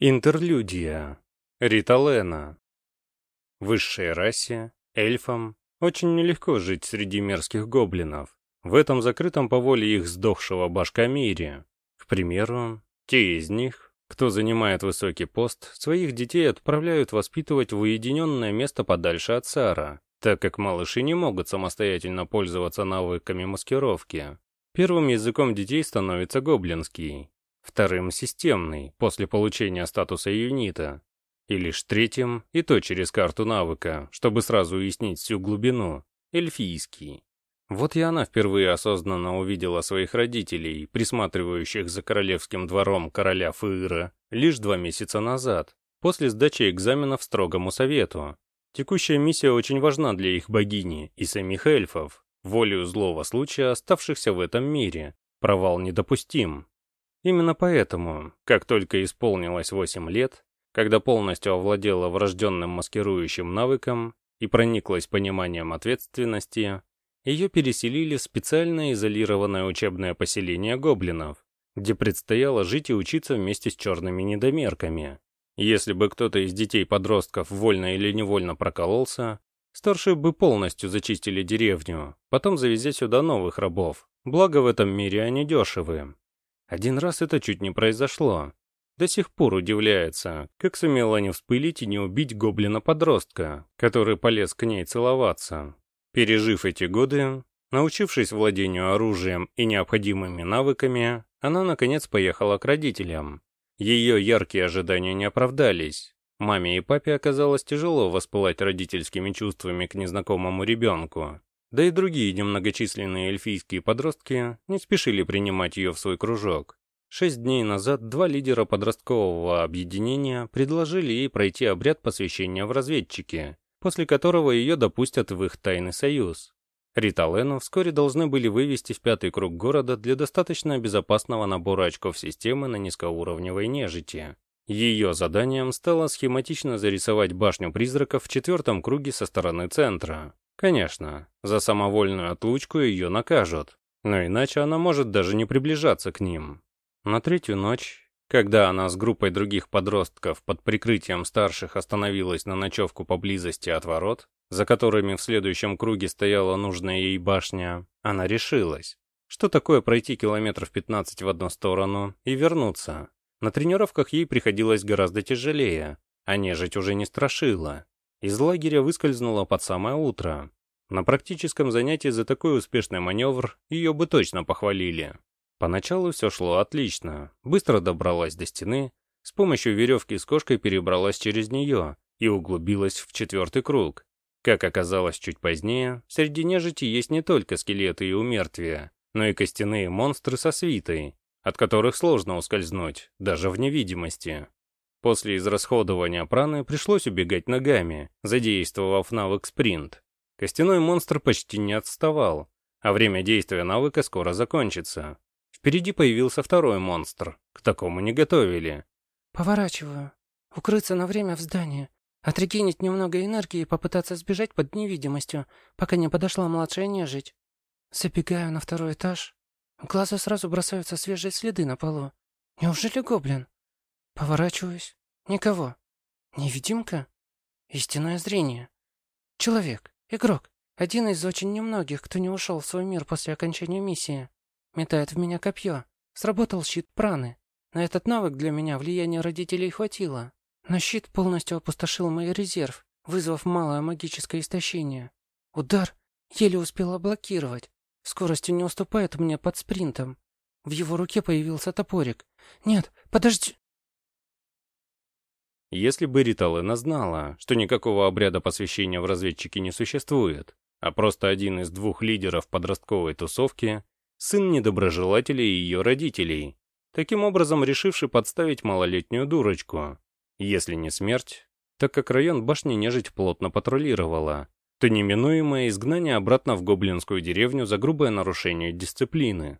Интерлюдия. Риталена. Высшей расе, эльфам, очень нелегко жить среди мерзких гоблинов, в этом закрытом по воле их сдохшего башка мире. К примеру, те из них, кто занимает высокий пост, своих детей отправляют воспитывать в уединенное место подальше от Сара, так как малыши не могут самостоятельно пользоваться навыками маскировки. Первым языком детей становится гоблинский, вторым — системный, после получения статуса юнита, и лишь третьим, и то через карту навыка, чтобы сразу уяснить всю глубину, эльфийский. Вот и она впервые осознанно увидела своих родителей, присматривающих за королевским двором короля Фыра, лишь два месяца назад, после сдачи экзаменов строгому совету. Текущая миссия очень важна для их богини и самих эльфов, волею злого случая, оставшихся в этом мире. Провал недопустим. Именно поэтому, как только исполнилось 8 лет, когда полностью овладела врожденным маскирующим навыком и прониклась пониманием ответственности, ее переселили в специально изолированное учебное поселение гоблинов, где предстояло жить и учиться вместе с черными недомерками. Если бы кто-то из детей-подростков вольно или невольно прокололся, старшие бы полностью зачистили деревню, потом завезя сюда новых рабов, благо в этом мире они дешевые. Один раз это чуть не произошло. До сих пор удивляется, как сумела не вспылить и не убить гоблина-подростка, который полез к ней целоваться. Пережив эти годы, научившись владению оружием и необходимыми навыками, она наконец поехала к родителям. Ее яркие ожидания не оправдались. Маме и папе оказалось тяжело воспылать родительскими чувствами к незнакомому ребенку. Да и другие немногочисленные эльфийские подростки не спешили принимать ее в свой кружок. Шесть дней назад два лидера подросткового объединения предложили ей пройти обряд посвящения в разведчики, после которого ее допустят в их тайный союз. Риталену вскоре должны были вывести в пятый круг города для достаточно безопасного набора очков системы на низкоуровневой нежити. Ее заданием стало схематично зарисовать башню призраков в четвертом круге со стороны центра. Конечно, за самовольную отлучку ее накажут, но иначе она может даже не приближаться к ним. На третью ночь, когда она с группой других подростков под прикрытием старших остановилась на ночевку поблизости от ворот, за которыми в следующем круге стояла нужная ей башня, она решилась, что такое пройти километров 15 в одну сторону и вернуться. На тренировках ей приходилось гораздо тяжелее, а нежить уже не страшила. Из лагеря выскользнула под самое утро. На практическом занятии за такой успешный маневр ее бы точно похвалили. Поначалу все шло отлично. Быстро добралась до стены, с помощью веревки с кошкой перебралась через нее и углубилась в четвертый круг. Как оказалось чуть позднее, среди нежити есть не только скелеты и умертвия, но и костяные монстры со свитой, от которых сложно ускользнуть, даже в невидимости. После израсходования праны пришлось убегать ногами, задействовав навык спринт. Костяной монстр почти не отставал, а время действия навыка скоро закончится. Впереди появился второй монстр. К такому не готовили. «Поворачиваю. Укрыться на время в здании. Отрегенить немного энергии и попытаться сбежать под невидимостью, пока не подошла младшая нежить. Забегаю на второй этаж. В глаза сразу бросаются свежие следы на полу. Неужели гоблин? Поворачиваюсь. Никого. Невидимка? Истинное зрение. Человек. Игрок. Один из очень немногих, кто не ушел в свой мир после окончания миссии. Метает в меня копье. Сработал щит праны. На этот навык для меня влияния родителей хватило. Но щит полностью опустошил мой резерв, вызвав малое магическое истощение. Удар еле успела блокировать. Скоростью не уступает мне под спринтом. В его руке появился топорик. «Нет, подожди!» Если бы Риталена знала, что никакого обряда посвящения в разведчики не существует, а просто один из двух лидеров подростковой тусовки, сын недоброжелателей ее родителей, таким образом решивший подставить малолетнюю дурочку. Если не смерть, так как район башни нежить плотно патрулировала, то неминуемое изгнание обратно в гоблинскую деревню за грубое нарушение дисциплины.